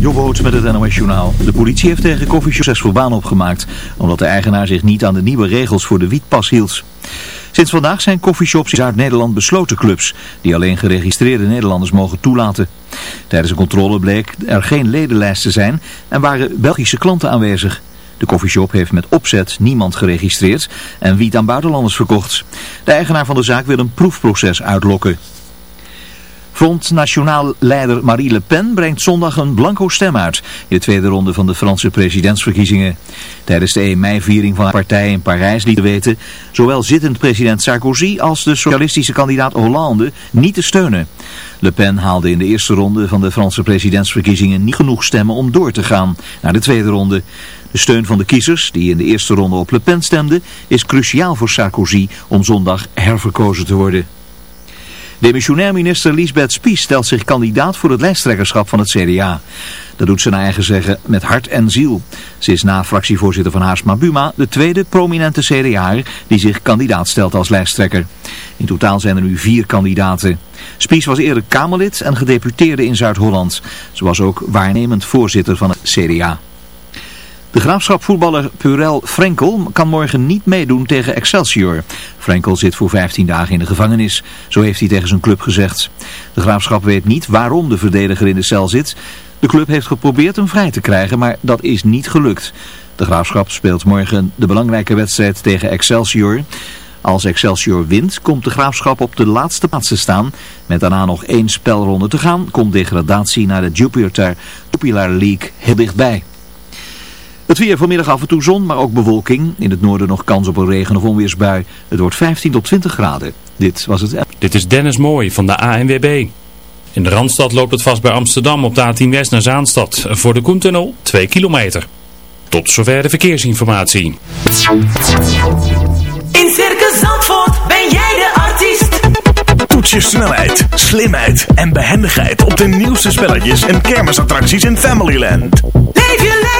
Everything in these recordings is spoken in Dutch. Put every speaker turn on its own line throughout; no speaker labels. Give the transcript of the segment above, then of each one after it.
Jobboot met het NOS Journaal. De politie heeft tegen Koffieshop voor baan opgemaakt, omdat de eigenaar zich niet aan de nieuwe regels voor de wietpas hield. Sinds vandaag zijn coffeeshops in Zuid-Nederland besloten clubs, die alleen geregistreerde Nederlanders mogen toelaten. Tijdens een controle bleek er geen ledenlijst te zijn en waren Belgische klanten aanwezig. De koffieshop heeft met opzet niemand geregistreerd en wiet aan buitenlanders verkocht. De eigenaar van de zaak wil een proefproces uitlokken. Front Nationaal leider Marie Le Pen brengt zondag een blanco stem uit in de tweede ronde van de Franse presidentsverkiezingen. Tijdens de 1 mei-viering van haar partij in Parijs liet weten zowel zittend president Sarkozy als de socialistische kandidaat Hollande niet te steunen. Le Pen haalde in de eerste ronde van de Franse presidentsverkiezingen niet genoeg stemmen om door te gaan naar de tweede ronde. De steun van de kiezers, die in de eerste ronde op Le Pen stemden, is cruciaal voor Sarkozy om zondag herverkozen te worden. Demissionair minister Lisbeth Spies stelt zich kandidaat voor het lijsttrekkerschap van het CDA. Dat doet ze naar eigen zeggen met hart en ziel. Ze is na fractievoorzitter van Haarsma Buma de tweede prominente CDA'er die zich kandidaat stelt als lijsttrekker. In totaal zijn er nu vier kandidaten. Spies was eerder Kamerlid en gedeputeerde in Zuid-Holland. Ze was ook waarnemend voorzitter van het CDA. De graafschapvoetballer Purel Frenkel kan morgen niet meedoen tegen Excelsior. Frenkel zit voor 15 dagen in de gevangenis, zo heeft hij tegen zijn club gezegd. De graafschap weet niet waarom de verdediger in de cel zit. De club heeft geprobeerd hem vrij te krijgen, maar dat is niet gelukt. De graafschap speelt morgen de belangrijke wedstrijd tegen Excelsior. Als Excelsior wint, komt de graafschap op de laatste plaats te staan. Met daarna nog één spelronde te gaan, komt degradatie naar de Jupiter Jupiler League heel dichtbij. Het weer vanmiddag af en toe zon, maar ook bewolking. In het noorden nog kans op een regen- of onweersbui. Het wordt 15 tot 20 graden. Dit was het...
Dit is Dennis Mooij van de ANWB. In de Randstad loopt het vast bij Amsterdam op de A10 West naar Zaanstad. Voor de Koentunnel 2 kilometer. Tot zover de verkeersinformatie.
In Circus Zandvoort ben jij de artiest.
Toets je snelheid, slimheid en behendigheid op de nieuwste spelletjes en kermisattracties in Familyland.
Leef je lekker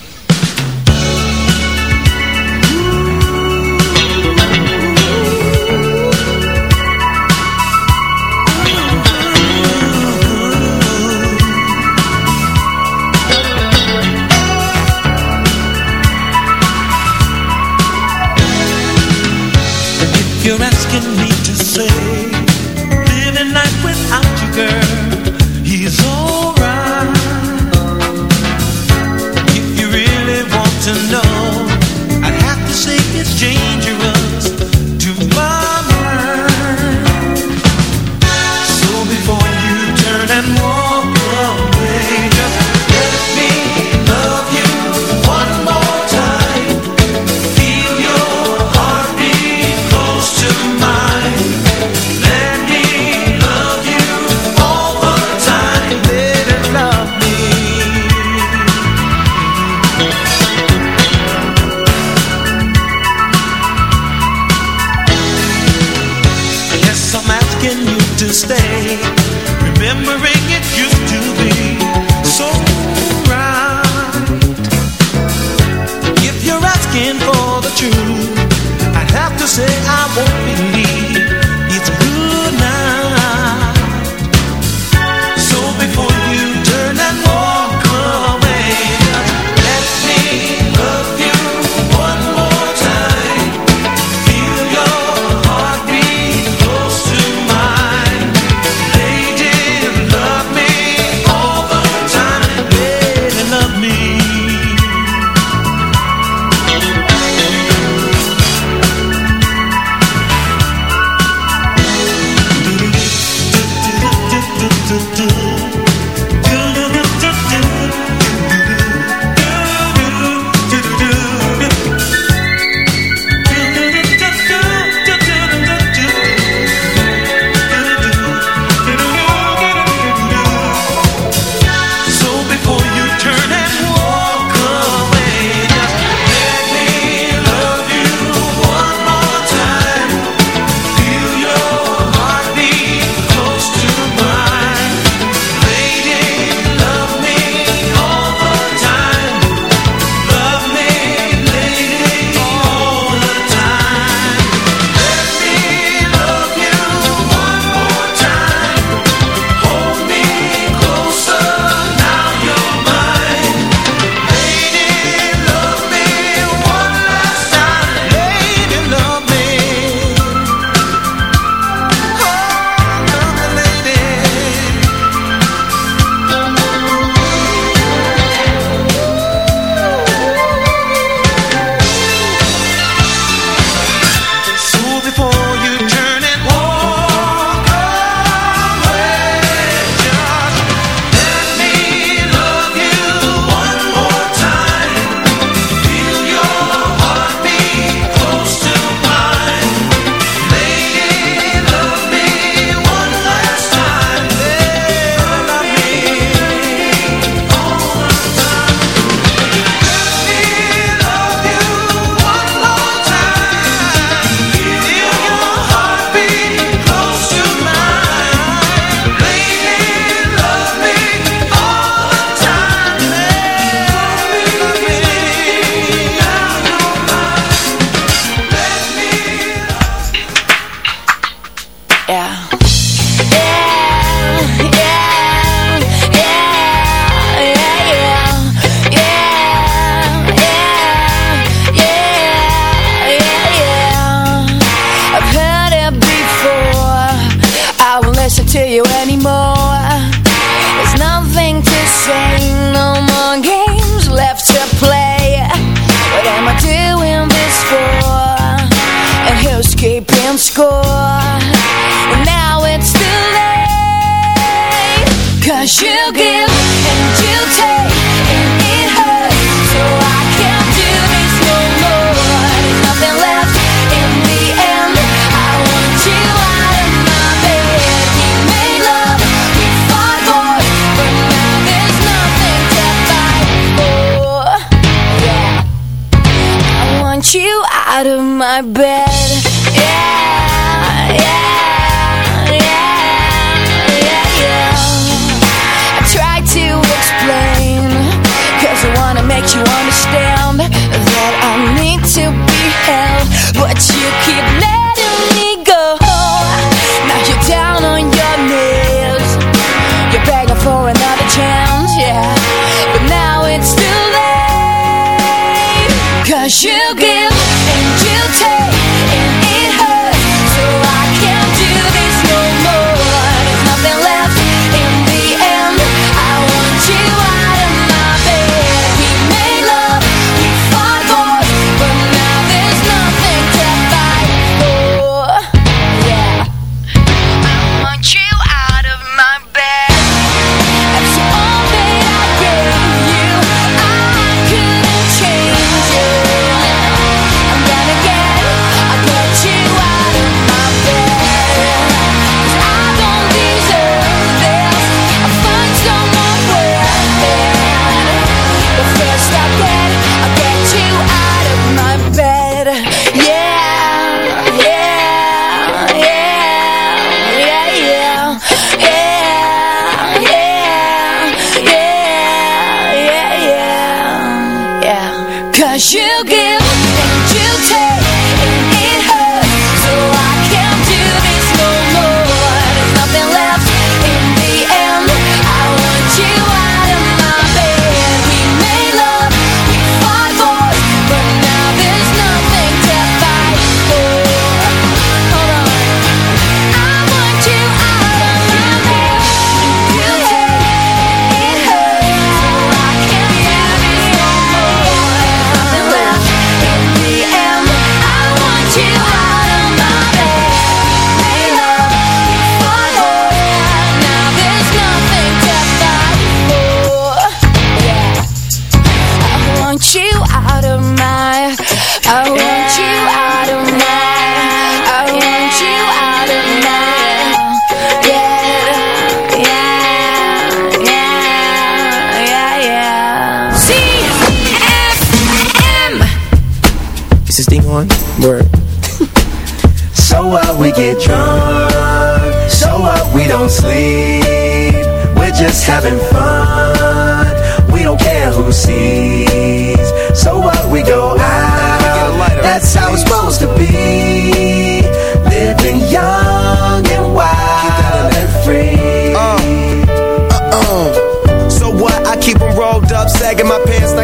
my
bed.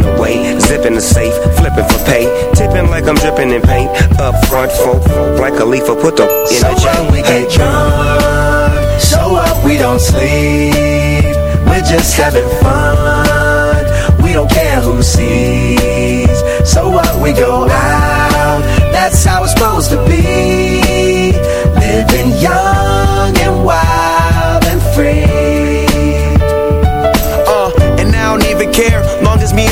away. Zipping the safe, flipping for pay. Tipping like I'm dripping in paint. Up front, folk, like a leaf, put the in
So
a chain.
what we get drunk, so what we don't sleep. We're just having fun, we don't care who sees. So what we go out, that's how it's supposed to be. Living young and wild and free.
Uh, and I don't even care. Long as me and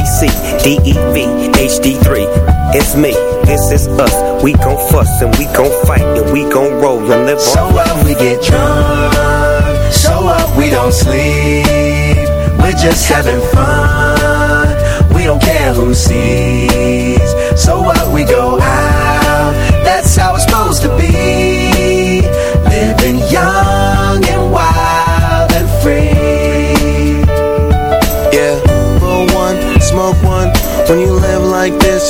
MAC, DEV, HD3. It's me, this is us. We gon' fuss and we gon' fight and we gon' roll and live
So
on.
what we get drunk, so what we don't sleep. We're just having fun, we don't care who sees.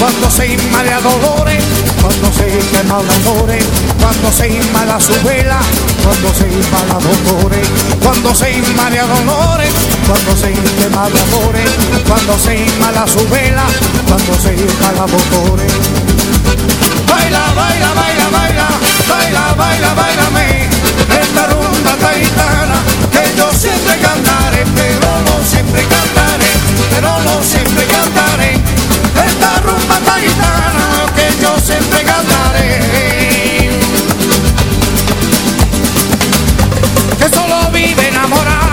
Cuando se inmala dolores, cuando se quema de amores, cuando se inmala su vela, cuando se inmala dolores, cuando se inmala dolores, cuando se quema de amores, cuando se inmala su vela, cuando se inmala dolores. Baila, baila, baila, baila, baila, baila, bailame, esta rumba esta gitana, que yo siempre cantaré, pero no siempre cantaré, pero no siempre cantaré, rumba esta gitana, que yo siempre cantaré. Que solo vive enamorarte.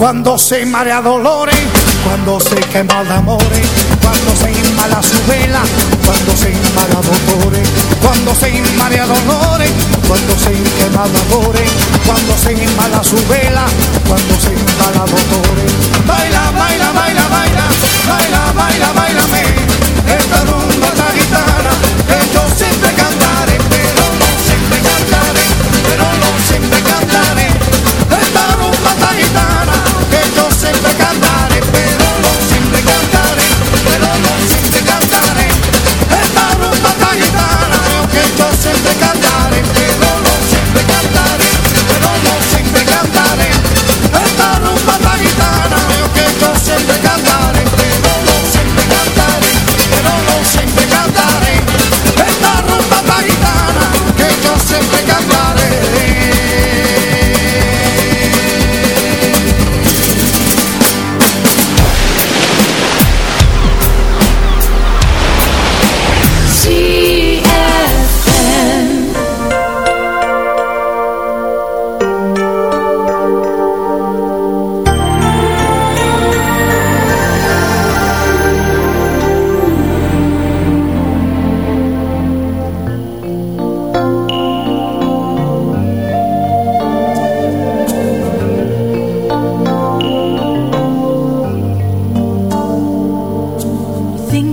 Cuando se marea dolores, cuando se quema amores, cuando se inmala su vela, cuando se inmala dolores, cuando se inmala dolores, cuando se quema de amores, cuando se inmala su vela, cuando se inmala dolores. Baila, baila, baila, baila,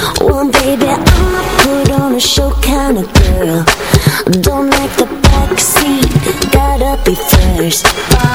Oh, baby, I'm a put on a show kind of girl. Don't like the backseat, gotta be first.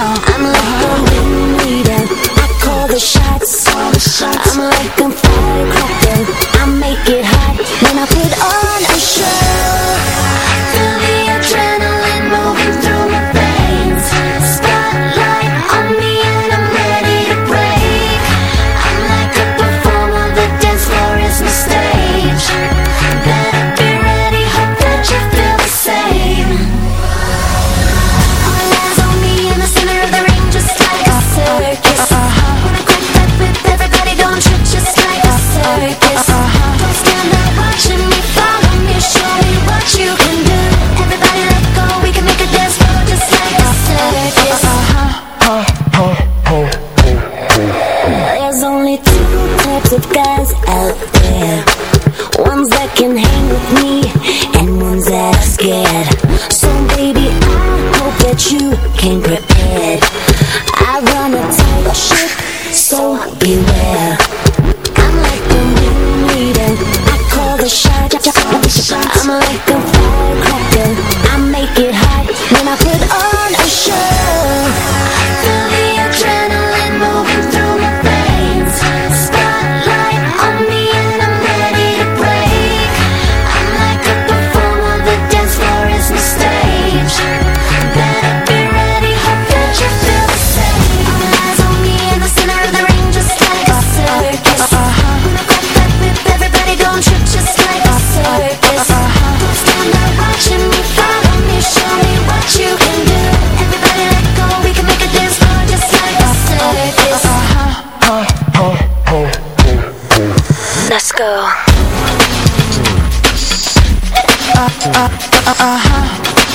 go.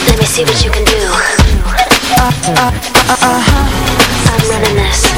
Let me see what you can do. I'm running this.